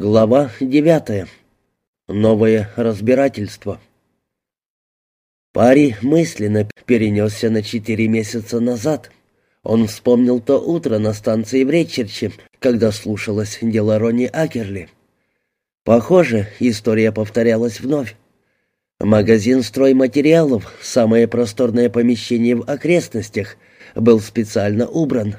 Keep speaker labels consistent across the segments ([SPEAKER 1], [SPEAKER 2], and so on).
[SPEAKER 1] Глава девятая. Новое разбирательство. Пари мысленно перенесся на четыре месяца назад. Он вспомнил то утро на станции в Речерче, когда слушалось дело Ронни Акерли. Похоже, история повторялась вновь. Магазин стройматериалов, самое просторное помещение в окрестностях, был специально убран.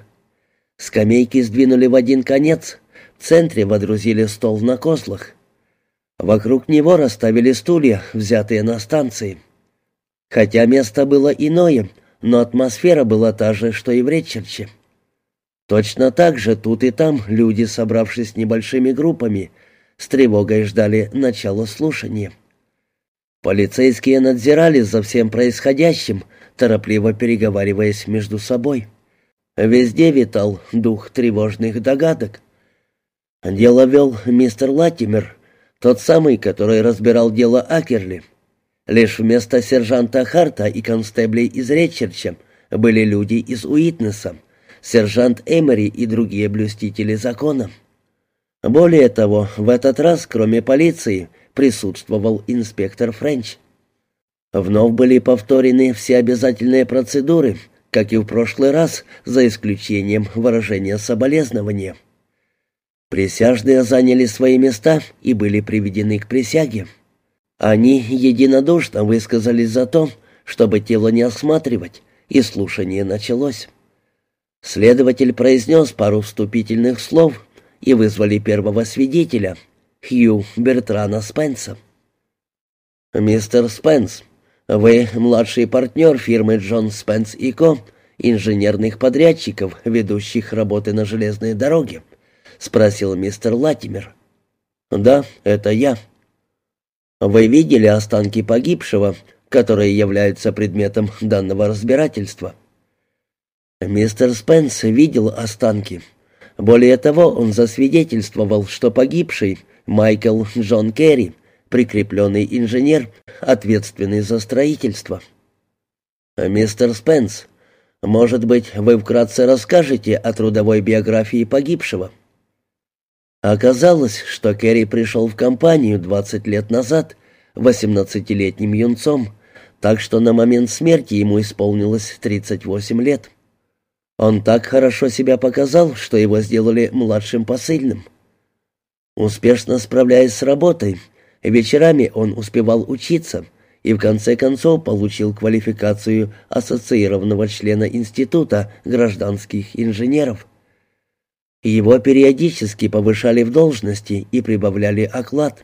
[SPEAKER 1] Скамейки сдвинули в один конец, в центре водрузили стол на козлах. Вокруг него расставили стулья, взятые на станции. Хотя место было иное, но атмосфера была та же, что и в Ретчерче. Точно так же тут и там люди, собравшись небольшими группами, с тревогой ждали начала слушания. Полицейские надзирали за всем происходящим, торопливо переговариваясь между собой. Везде витал дух тревожных догадок. Дело вел мистер Латимер, тот самый, который разбирал дело Акерли. Лишь вместо сержанта Харта и констеблей из Речерча были люди из Уитнеса, сержант Эмери и другие блюстители закона. Более того, в этот раз, кроме полиции, присутствовал инспектор Френч. Вновь были повторены все обязательные процедуры, как и в прошлый раз, за исключением выражения соболезнования. Присяжные заняли свои места и были приведены к присяге. Они единодушно высказались за то, чтобы тело не осматривать, и слушание началось. Следователь произнес пару вступительных слов и вызвали первого свидетеля, Хью Бертрана Спенса. «Мистер Спенс, вы младший партнер фирмы Джон Спенс и Ко, инженерных подрядчиков, ведущих работы на железной дороге спросил мистер Латимер. «Да, это я». «Вы видели останки погибшего, которые являются предметом данного разбирательства?» Мистер Спенс видел останки. Более того, он засвидетельствовал, что погибший Майкл Джон Керри, прикрепленный инженер, ответственный за строительство. «Мистер Спенс, может быть, вы вкратце расскажете о трудовой биографии погибшего?» Оказалось, что Керри пришел в компанию 20 лет назад, 18-летним юнцом, так что на момент смерти ему исполнилось 38 лет. Он так хорошо себя показал, что его сделали младшим посыльным. Успешно справляясь с работой, вечерами он успевал учиться и в конце концов получил квалификацию ассоциированного члена Института гражданских инженеров. Его периодически повышали в должности и прибавляли оклад.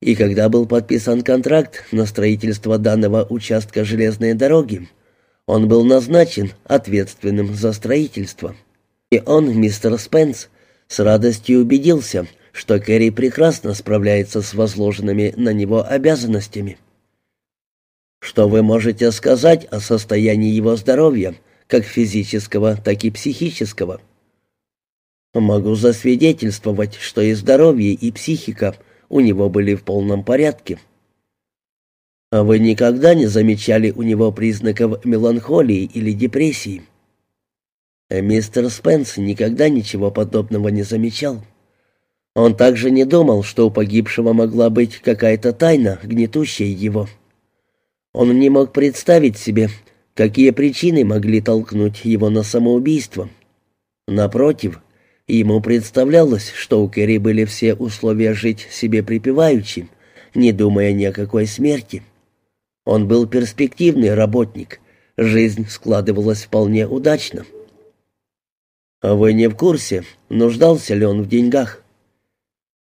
[SPEAKER 1] И когда был подписан контракт на строительство данного участка железной дороги, он был назначен ответственным за строительство. И он, мистер Спенс, с радостью убедился, что Керри прекрасно справляется с возложенными на него обязанностями. Что вы можете сказать о состоянии его здоровья, как физического, так и психического? Могу засвидетельствовать, что и здоровье, и психика у него были в полном порядке. А вы никогда не замечали у него признаков меланхолии или депрессии? Мистер Спенс никогда ничего подобного не замечал. Он также не думал, что у погибшего могла быть какая-то тайна, гнетущая его. Он не мог представить себе, какие причины могли толкнуть его на самоубийство. Напротив, Ему представлялось, что у Керри были все условия жить себе припеваючи, не думая ни о какой смерти. Он был перспективный работник, жизнь складывалась вполне удачно. «А вы не в курсе, нуждался ли он в деньгах?»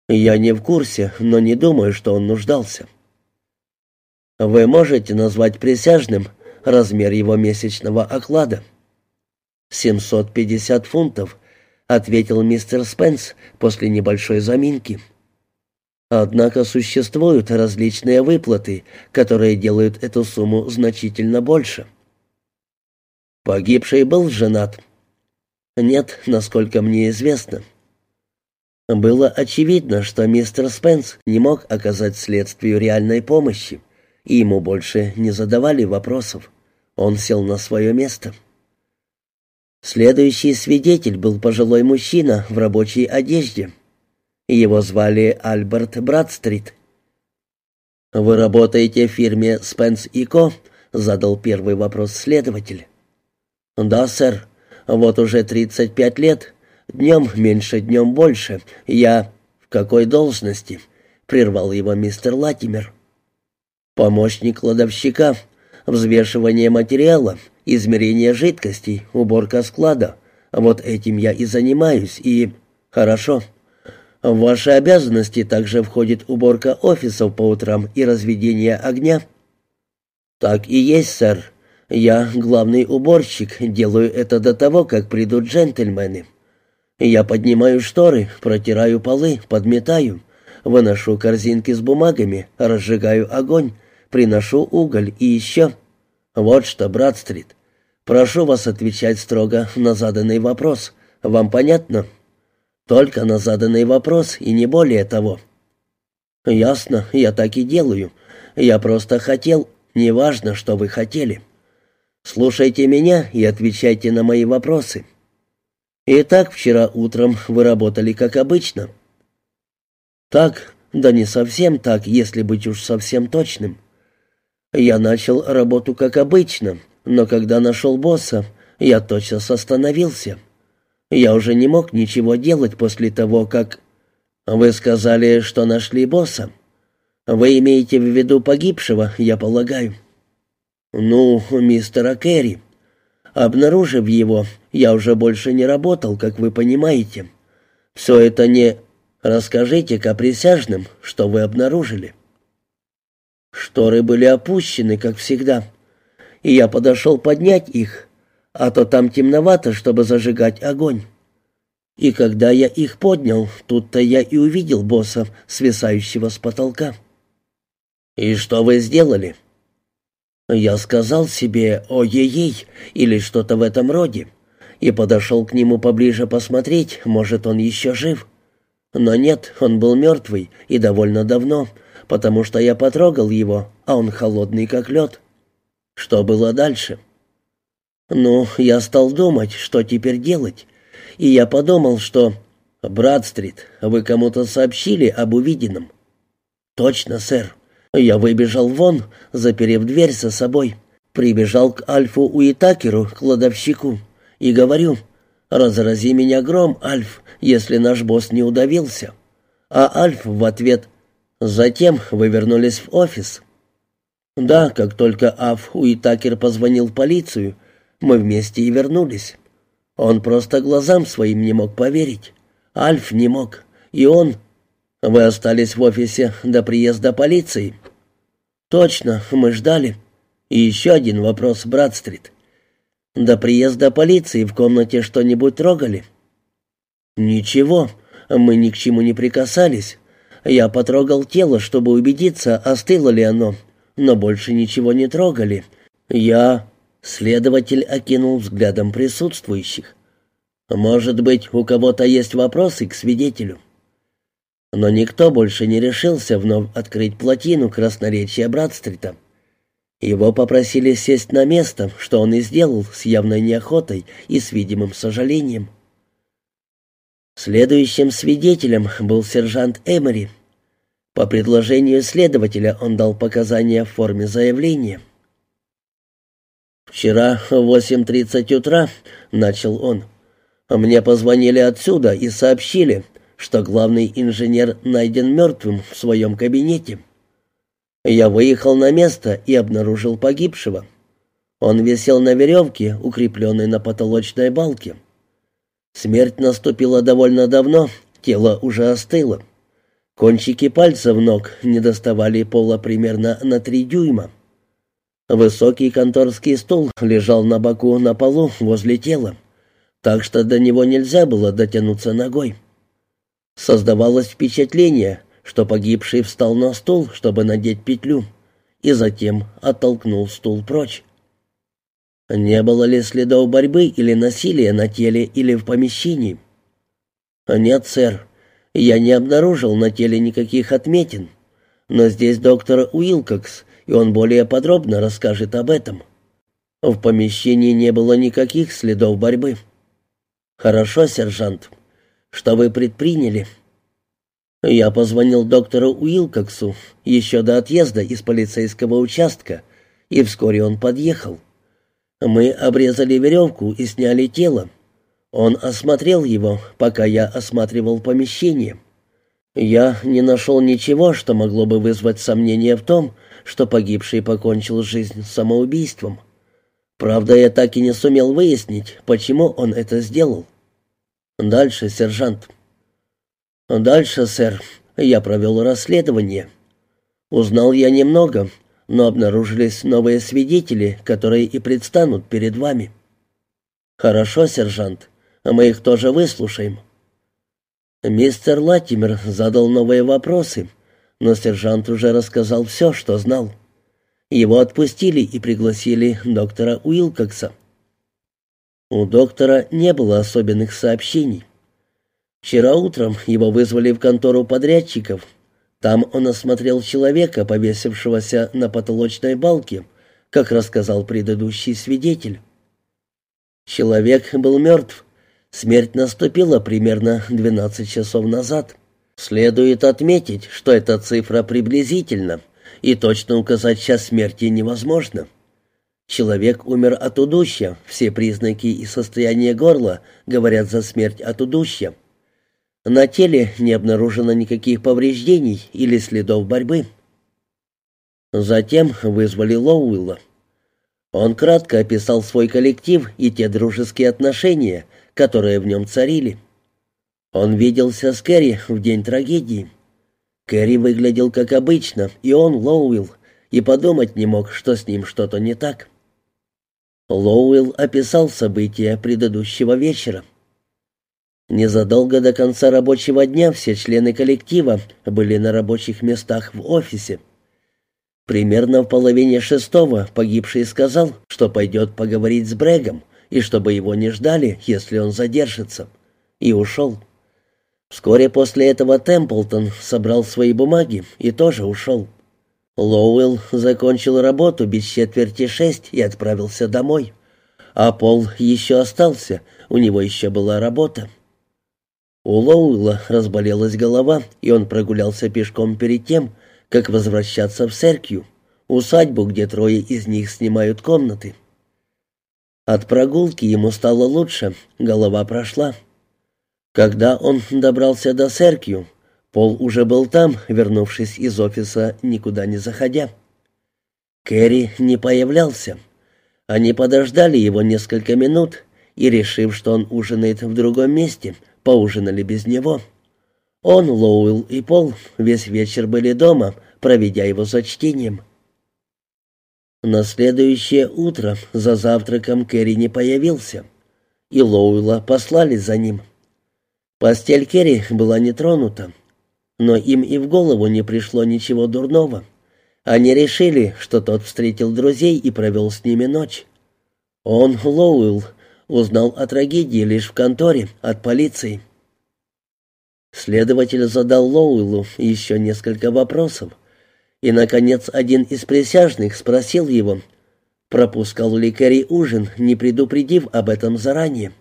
[SPEAKER 1] «Я не в курсе, но не думаю, что он нуждался». «Вы можете назвать присяжным размер его месячного оклада?» «750 фунтов», — ответил мистер Спенс после небольшой заминки. «Однако существуют различные выплаты, которые делают эту сумму значительно больше». «Погибший был женат?» «Нет, насколько мне известно». Было очевидно, что мистер Спенс не мог оказать следствию реальной помощи, и ему больше не задавали вопросов. Он сел на свое место. Следующий свидетель был пожилой мужчина в рабочей одежде. Его звали Альберт Брадстрит. «Вы работаете в фирме Спенс и Ко?» — задал первый вопрос следователь. «Да, сэр. Вот уже 35 лет. Днем меньше, днем больше. Я...» «В какой должности?» — прервал его мистер Латимер. «Помощник кладовщика. Взвешивание материала, измерение жидкостей, уборка склада. Вот этим я и занимаюсь, и...» «Хорошо. В ваши обязанности также входит уборка офисов по утрам и разведение огня?» «Так и есть, сэр. Я главный уборщик, делаю это до того, как придут джентльмены. Я поднимаю шторы, протираю полы, подметаю, выношу корзинки с бумагами, разжигаю огонь, приношу уголь и еще. Вот что, брат Стрит, прошу вас отвечать строго на заданный вопрос. Вам понятно?» Только на заданный вопрос и не более того. Ясно, я так и делаю. Я просто хотел, неважно, что вы хотели. Слушайте меня и отвечайте на мои вопросы. Итак, вчера утром вы работали как обычно. Так, да не совсем так, если быть уж совсем точным. Я начал работу как обычно, но когда нашел босса, я тотчас остановился. Я уже не мог ничего делать после того, как... Вы сказали, что нашли босса. Вы имеете в виду погибшего, я полагаю. Ну, мистера Керри. Обнаружив его, я уже больше не работал, как вы понимаете. Все это не... Расскажите-ка присяжным, что вы обнаружили. Шторы были опущены, как всегда, и я подошел поднять их, а то там темновато, чтобы зажигать огонь. И когда я их поднял, тут-то я и увидел босса, свисающего с потолка. «И что вы сделали?» Я сказал себе «Ой-ей-ей» или что-то в этом роде, и подошел к нему поближе посмотреть, может, он еще жив. Но нет, он был мертвый, и довольно давно, потому что я потрогал его, а он холодный, как лед. Что было дальше?» Ну, я стал думать, что теперь делать, и я подумал, что... «Братстрит, вы кому-то сообщили об увиденном?» «Точно, сэр. Я выбежал вон, заперев дверь за собой. Прибежал к Альфу Уитакеру, кладовщику, и говорю, «Разрази меня гром, Альф, если наш босс не удавился». А Альф в ответ, «Затем вы вернулись в офис». Да, как только Аф Уитакер позвонил в полицию, мы вместе и вернулись. Он просто глазам своим не мог поверить. Альф не мог. И он... Вы остались в офисе до приезда полиции? Точно, мы ждали. И еще один вопрос, Братстрит. До приезда полиции в комнате что-нибудь трогали? Ничего, мы ни к чему не прикасались. Я потрогал тело, чтобы убедиться, остыло ли оно, но больше ничего не трогали. Я... Следователь окинул взглядом присутствующих. «Может быть, у кого-то есть вопросы к свидетелю?» Но никто больше не решился вновь открыть плотину красноречия Братстрита. Его попросили сесть на место, что он и сделал с явной неохотой и с видимым сожалением. Следующим свидетелем был сержант Эмери. По предложению следователя он дал показания в форме заявления. «Вчера в 8.30 утра», — начал он, — «мне позвонили отсюда и сообщили, что главный инженер найден мертвым в своем кабинете. Я выехал на место и обнаружил погибшего. Он висел на веревке, укрепленной на потолочной балке. Смерть наступила довольно давно, тело уже остыло. Кончики пальцев ног не доставали пола примерно на три дюйма. Высокий конторский стул лежал на боку на полу возле тела, так что до него нельзя было дотянуться ногой. Создавалось впечатление, что погибший встал на стул, чтобы надеть петлю, и затем оттолкнул стул прочь. Не было ли следов борьбы или насилия на теле или в помещении? Нет, сэр, я не обнаружил на теле никаких отметин, но здесь доктор Уилкокс и он более подробно расскажет об этом. В помещении не было никаких следов борьбы. Хорошо, сержант. Что вы предприняли? Я позвонил доктору Уилкоксу еще до отъезда из полицейского участка, и вскоре он подъехал. Мы обрезали веревку и сняли тело. Он осмотрел его, пока я осматривал помещение. Я не нашел ничего, что могло бы вызвать сомнение в том, что погибший покончил жизнь самоубийством. Правда, я так и не сумел выяснить, почему он это сделал. Дальше, сержант. Дальше, сэр, я провел расследование. Узнал я немного, но обнаружились новые свидетели, которые и предстанут перед вами. Хорошо, сержант, мы их тоже выслушаем. Мистер Латимер задал новые вопросы, но сержант уже рассказал все, что знал. Его отпустили и пригласили доктора Уилкокса. У доктора не было особенных сообщений. Вчера утром его вызвали в контору подрядчиков. Там он осмотрел человека, повесившегося на потолочной балке, как рассказал предыдущий свидетель. Человек был мертв. Смерть наступила примерно 12 часов назад. Следует отметить, что эта цифра приблизительна, и точно указать час смерти невозможно. Человек умер от удушья, все признаки и состояние горла говорят за смерть от удушья. На теле не обнаружено никаких повреждений или следов борьбы. Затем вызвали Лоуэлла. Он кратко описал свой коллектив и те дружеские отношения, которые в нем царили. Он виделся с Кэрри в день трагедии. Кэрри выглядел как обычно, и он, Лоуэлл, и подумать не мог, что с ним что-то не так. Лоуэлл описал события предыдущего вечера. Незадолго до конца рабочего дня все члены коллектива были на рабочих местах в офисе. Примерно в половине шестого погибший сказал, что пойдет поговорить с Брегом, и чтобы его не ждали, если он задержится, и ушел. Вскоре после этого Темплтон собрал свои бумаги и тоже ушел. Лоуэлл закончил работу без четверти шесть и отправился домой. А Пол еще остался, у него еще была работа. У Лоуэлла разболелась голова, и он прогулялся пешком перед тем, как возвращаться в Серкью, усадьбу, где трое из них снимают комнаты. От прогулки ему стало лучше, голова прошла. Когда он добрался до Серкью, Пол уже был там, вернувшись из офиса, никуда не заходя. Кэрри не появлялся. Они подождали его несколько минут и, решив, что он ужинает в другом месте, поужинали без него. Он, Лоуэлл и Пол весь вечер были дома, проведя его за чтением. На следующее утро за завтраком Кэрри не появился, и Лоуэлла послали за ним. Постель Керри была не тронута, но им и в голову не пришло ничего дурного. Они решили, что тот встретил друзей и провел с ними ночь. Он, Лоуэлл, узнал о трагедии лишь в конторе от полиции. Следователь задал Лоуэллу еще несколько вопросов, и, наконец, один из присяжных спросил его, пропускал ли Кэрри ужин, не предупредив об этом заранее.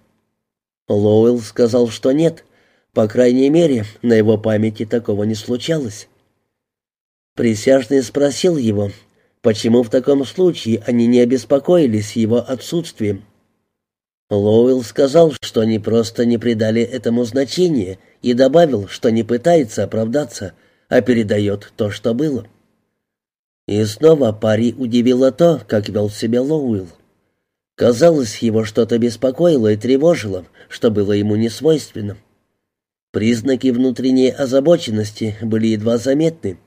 [SPEAKER 1] Лоуэлл сказал, что нет. По крайней мере, на его памяти такого не случалось. Присяжный спросил его, почему в таком случае они не обеспокоились его отсутствием. Лоуэлл сказал, что они просто не придали этому значения и добавил, что не пытается оправдаться, а передает то, что было. И снова пари удивило то, как вел себя Лоуэлл. Казалось, его что-то беспокоило и тревожило, что было ему не свойственно. Признаки внутренней озабоченности были едва заметны,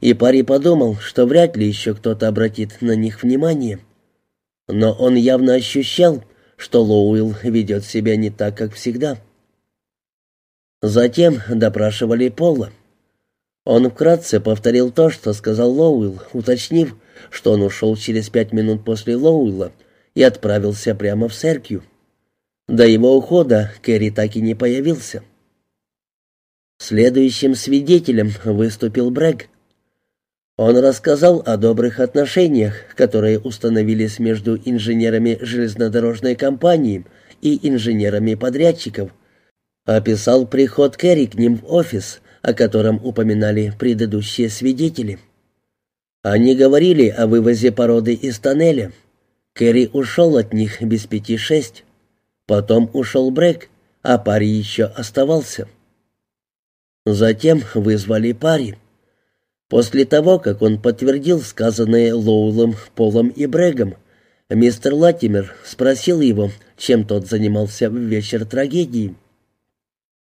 [SPEAKER 1] и парень подумал, что вряд ли еще кто-то обратит на них внимание. Но он явно ощущал, что Лоуэлл ведет себя не так, как всегда. Затем допрашивали Пола. Он вкратце повторил то, что сказал Лоуэлл, уточнив, что он ушел через пять минут после Лоуэлла, и отправился прямо в Серкью. До его ухода Кэрри так и не появился. Следующим свидетелем выступил Брэг. Он рассказал о добрых отношениях, которые установились между инженерами железнодорожной компании и инженерами подрядчиков. Описал приход Кэрри к ним в офис, о котором упоминали предыдущие свидетели. Они говорили о вывозе породы из тоннеля. Кэрри ушел от них без пяти шесть. Потом ушел Брэк, а парень еще оставался. Затем вызвали пари. После того, как он подтвердил сказанное Лоулом, Полом и Брэгом, мистер Латимер спросил его, чем тот занимался в вечер трагедии.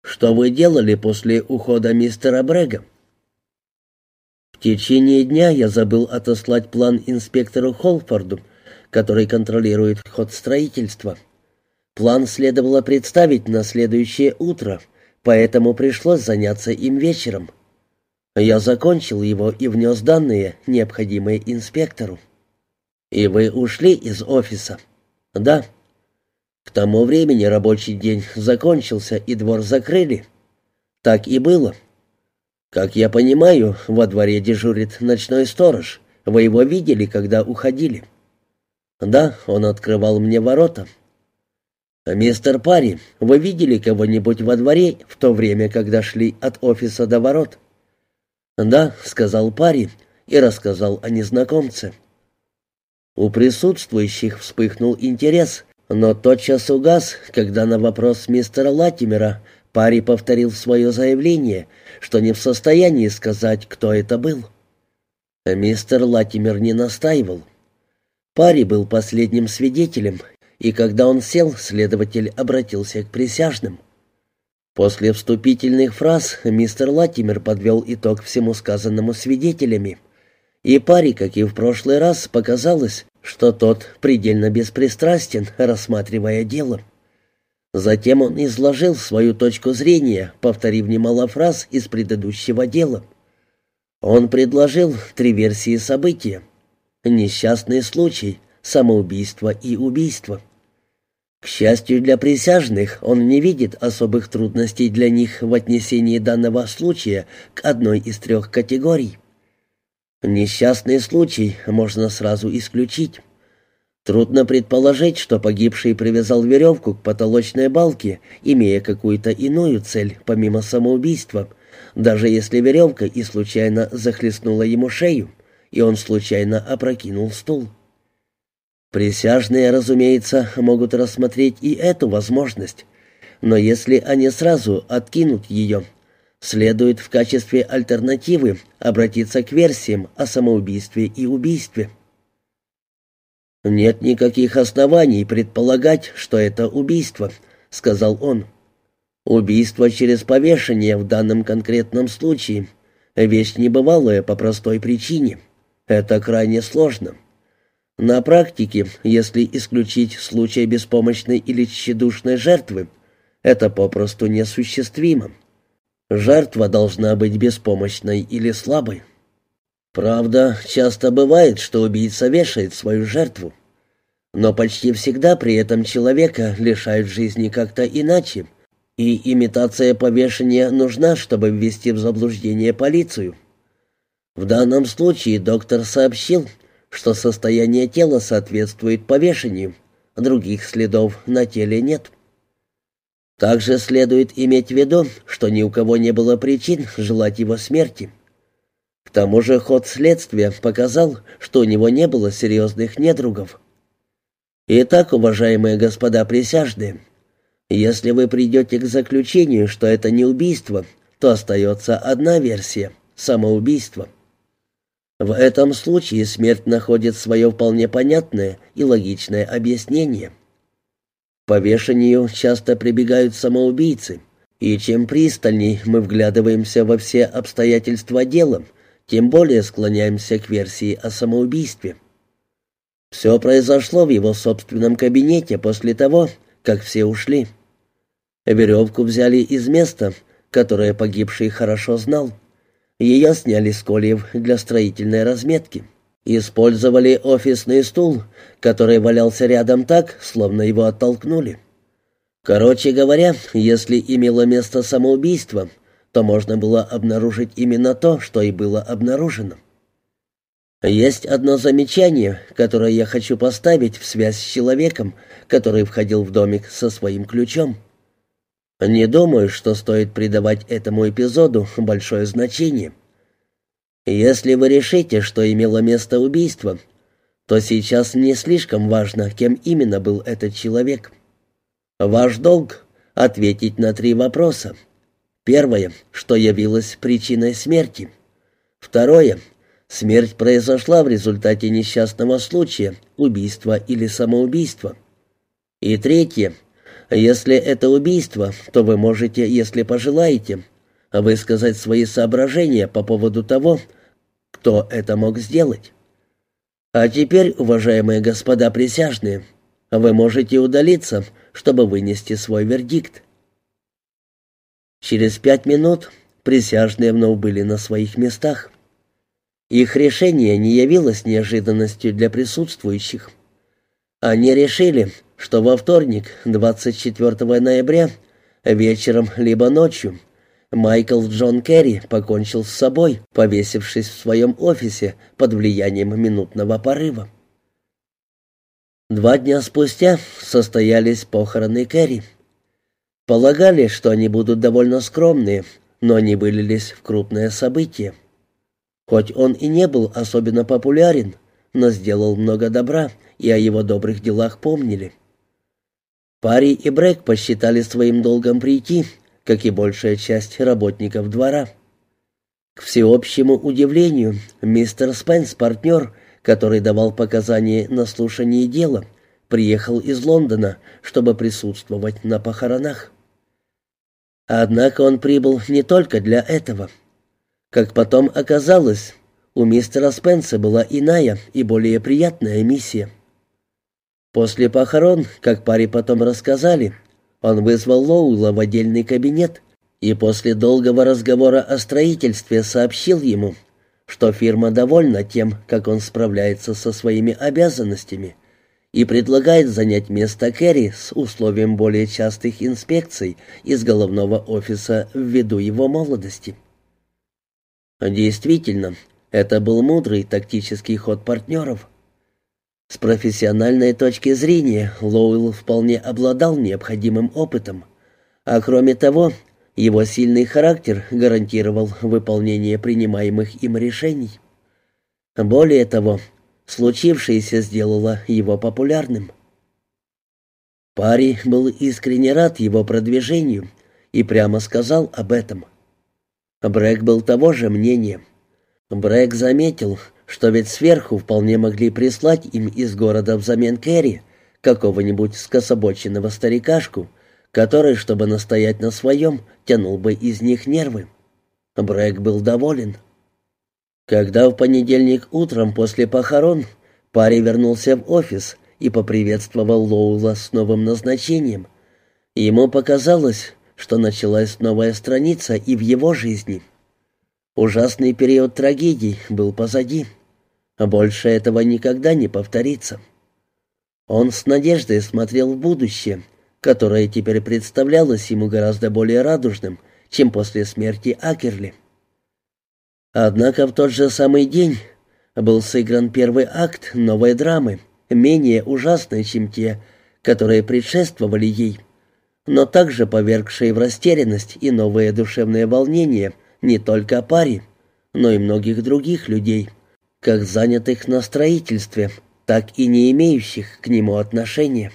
[SPEAKER 1] «Что вы делали после ухода мистера Брэга?» В течение дня я забыл отослать план инспектору Холфорду, который контролирует ход строительства. План следовало представить на следующее утро, поэтому пришлось заняться им вечером. Я закончил его и внес данные, необходимые инспектору. «И вы ушли из офиса?» «Да». «К тому времени рабочий день закончился, и двор закрыли?» «Так и было». «Как я понимаю, во дворе дежурит ночной сторож. Вы его видели, когда уходили?» «Да, он открывал мне ворота». «Мистер Парри, вы видели кого-нибудь во дворе в то время, когда шли от офиса до ворот?» «Да», — сказал парень и рассказал о незнакомце. У присутствующих вспыхнул интерес, но тотчас угас, когда на вопрос мистера Латимера парень повторил свое заявление, что не в состоянии сказать, кто это был. Мистер Латимер не настаивал. Пари был последним свидетелем, и когда он сел, следователь обратился к присяжным. После вступительных фраз мистер Латимер подвел итог всему сказанному свидетелями. И паре, как и в прошлый раз, показалось, что тот предельно беспристрастен, рассматривая дело. Затем он изложил свою точку зрения, повторив немало фраз из предыдущего дела. Он предложил три версии события. Несчастный случай, самоубийство и убийство. К счастью для присяжных, он не видит особых трудностей для них в отнесении данного случая к одной из трех категорий. Несчастный случай можно сразу исключить. Трудно предположить, что погибший привязал веревку к потолочной балке, имея какую-то иную цель, помимо самоубийства, даже если веревка и случайно захлестнула ему шею, и он случайно опрокинул стул. Присяжные, разумеется, могут рассмотреть и эту возможность, но если они сразу откинут ее, следует в качестве альтернативы обратиться к версиям о самоубийстве и убийстве. «Нет никаких оснований предполагать, что это убийство», — сказал он. «Убийство через повешение в данном конкретном случае — вещь небывалая по простой причине. Это крайне сложно». На практике, если исключить случай беспомощной или тщедушной жертвы, это попросту несуществимо. Жертва должна быть беспомощной или слабой. Правда, часто бывает, что убийца вешает свою жертву. Но почти всегда при этом человека лишают жизни как-то иначе, и имитация повешения нужна, чтобы ввести в заблуждение полицию. В данном случае доктор сообщил, что состояние тела соответствует повешению, других следов на теле нет. Также следует иметь в виду, что ни у кого не было причин желать его смерти. К тому же ход следствия показал, что у него не было серьезных недругов. Итак, уважаемые господа присяжные, если вы придете к заключению, что это не убийство, то остается одна версия – самоубийство. В этом случае смерть находит свое вполне понятное и логичное объяснение. К повешению часто прибегают самоубийцы, и чем пристальней мы вглядываемся во все обстоятельства дела, тем более склоняемся к версии о самоубийстве. Все произошло в его собственном кабинете после того, как все ушли. Веревку взяли из места, которое погибший хорошо знал. Ее сняли с кольев для строительной разметки. Использовали офисный стул, который валялся рядом так, словно его оттолкнули. Короче говоря, если имело место самоубийство, то можно было обнаружить именно то, что и было обнаружено. Есть одно замечание, которое я хочу поставить в связь с человеком, который входил в домик со своим ключом. Не думаю, что стоит придавать этому эпизоду большое значение. Если вы решите, что имело место убийство, то сейчас не слишком важно, кем именно был этот человек. Ваш долг — ответить на три вопроса. Первое, что явилось причиной смерти. Второе, смерть произошла в результате несчастного случая, убийства или самоубийства. И третье, если это убийство, то вы можете, если пожелаете, высказать свои соображения по поводу того, кто это мог сделать. А теперь, уважаемые господа присяжные, вы можете удалиться, чтобы вынести свой вердикт. Через пять минут присяжные вновь были на своих местах. Их решение не явилось неожиданностью для присутствующих. Они решили, что во вторник, 24 ноября, вечером либо ночью, Майкл Джон Керри покончил с собой, повесившись в своем офисе под влиянием минутного порыва. Два дня спустя состоялись похороны Керри. Полагали, что они будут довольно скромные, но они вылились в крупное событие. Хоть он и не был особенно популярен, но сделал много добра, и о его добрых делах помнили. Пари и Брэк посчитали своим долгом прийти, как и большая часть работников двора. К всеобщему удивлению, мистер Спенс, партнер, который давал показания на слушании дела, приехал из Лондона, чтобы присутствовать на похоронах. Однако он прибыл не только для этого. Как потом оказалось, у мистера Спенса была иная и более приятная миссия. После похорон, как паре потом рассказали, он вызвал Лоула в отдельный кабинет и после долгого разговора о строительстве сообщил ему, что фирма довольна тем, как он справляется со своими обязанностями и предлагает занять место Керри с условием более частых инспекций из головного офиса ввиду его молодости. Действительно, это был мудрый тактический ход партнеров. С профессиональной точки зрения Лоуэлл вполне обладал необходимым опытом, а кроме того, его сильный характер гарантировал выполнение принимаемых им решений. Более того, случившееся сделало его популярным. Пари был искренне рад его продвижению и прямо сказал об этом. Брэк был того же мнения. Брэк заметил, что ведь сверху вполне могли прислать им из города взамен Керри какого-нибудь скособоченного старикашку, который, чтобы настоять на своем, тянул бы из них нервы. Брэк был доволен. Когда в понедельник утром после похорон парень вернулся в офис и поприветствовал Лоула с новым назначением, ему показалось, что началась новая страница и в его жизни. Ужасный период трагедий был позади. А больше этого никогда не повторится. Он с надеждой смотрел в будущее, которое теперь представлялось ему гораздо более радужным, чем после смерти Акерли. Однако в тот же самый день был сыгран первый акт новой драмы, менее ужасной, чем те, которые предшествовали ей, но также повергшей в растерянность и новые душевные волнения не только паре, но и многих других людей как занятых на строительстве, так и не имеющих к нему отношения.